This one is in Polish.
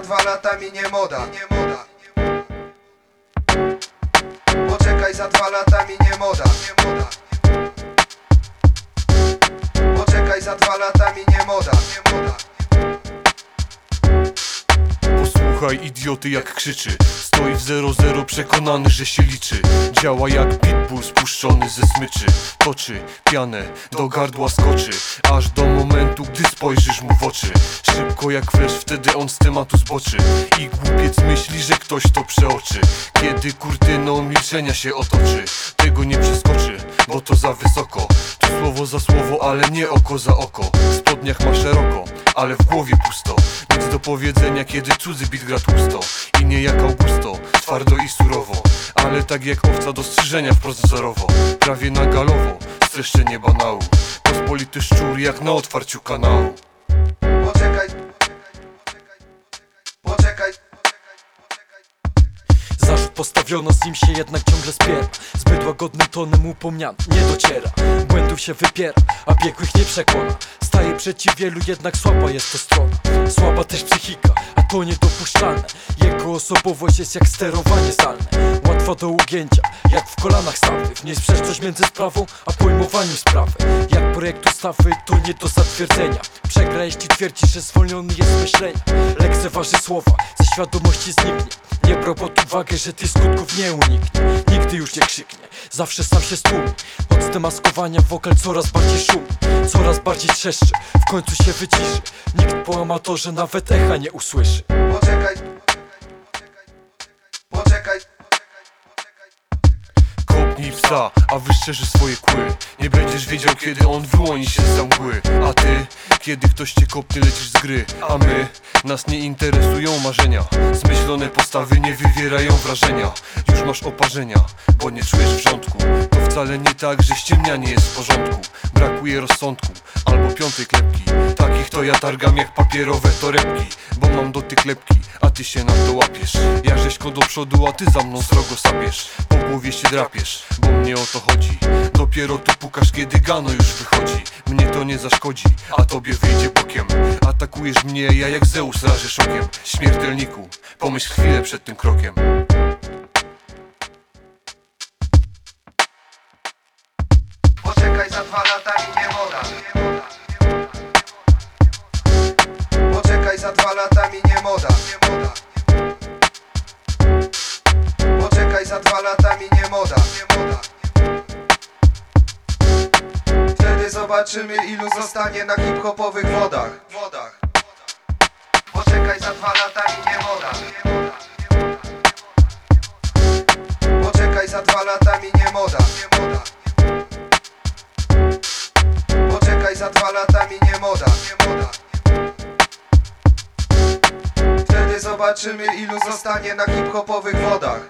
za dwa lata minie moda Nie moda. Poczekaj za dwa lata minie moda Nie moda. Poczekaj za dwa lata minie moda Nie moda Posłuchaj idioty jak krzyczy. Stoi w 0-0 przekonany, że się liczy. Działa jak pitbull spuszczony ze smyczy. Toczy pianę, do gardła skoczy. Aż do momentu, gdy spojrzysz mu w oczy. Szybko jak flash, wtedy on z tematu zboczy. I głupiec myśli, że ktoś to przeoczy. Kiedy kurtyną milczenia się otoczy. Tego nie przeskoczy, bo to za wysoko. Tu słowo za słowo, ale nie oko za oko. W spodniach ma szeroko, ale w głowie pusto Nic do powiedzenia, kiedy cudzy bit gra tłusto. I nie jak Augusto, twardo i surowo. Ale tak jak owca do strzyżenia wprost wzorowo. Prawie na galowo, streszczenie banału. Pospolity szczur jak na otwarciu kanału. Poczekaj Poczekaj Zarzut postawiono, z nim się jednak ciągle spiera. Zbyt łagodnym tonem upomniany nie dociera. Błędów się wypiera, a biegłych nie przekona Staje przeciw wielu, jednak słaba jest to strona Słaba też psychika, a to niedopuszczalne. Jego osobowość jest jak sterowanie zdalne. Łatwa do ugięcia, jak w kolanach stawy W niej sprzeczność między sprawą, a pojmowaniem sprawy. Jak projekt ustawy, to nie do zatwierdzenia. Przegra jeśli twierdzi, że zwolniony jest z myślenia. Lekceważy słowa, ze świadomości zniknie nie brał pod uwagę, że ty skutków nie uniknie. Nigdy już nie krzyknie, zawsze sam się stłumi Od zdemaskowania wokal coraz bardziej szumi Coraz bardziej trzeszczy, w końcu się wyciszy. Nikt po amatorze nawet echa nie usłyszy. Poczekaj A wyszczerzy swoje kły. Nie będziesz wiedział kiedy on wyłoni się z mgły A ty, kiedy ktoś cię kopnie lecisz z gry. A my, nas nie interesują marzenia. Zmyślone postawy nie wywierają wrażenia. Już masz oparzenia, bo nie czujesz wrzątku. To wcale nie tak, że ściemnianie jest w porządku. Brakuje rozsądku, albo piątej klepki. Takich to ja targam jak papierowe torebki Bo mam dotyk lepki, a ty się na to łapiesz. Ja rzeźko do przodu, a ty za mną srogo sapiesz. Po głowie się drapiesz, bo mnie o to chodzi. Dopiero tu pukasz, kiedy gano już wychodzi. Mnie to nie zaszkodzi, a tobie wyjdzie bokiem. Atakujesz mnie, ja jak Zeus rażę szokiem. Śmiertelniku, pomyśl chwilę przed tym krokiem. Poczekaj za dwa lata za dwa lata minie moda. Poczekaj za dwa lata minie moda. Wtedy zobaczymy ilu zostanie na hip-hopowych wodach. Poczekaj za dwa lata minie moda zobaczymy ilu zostanie na hip-hopowych wodach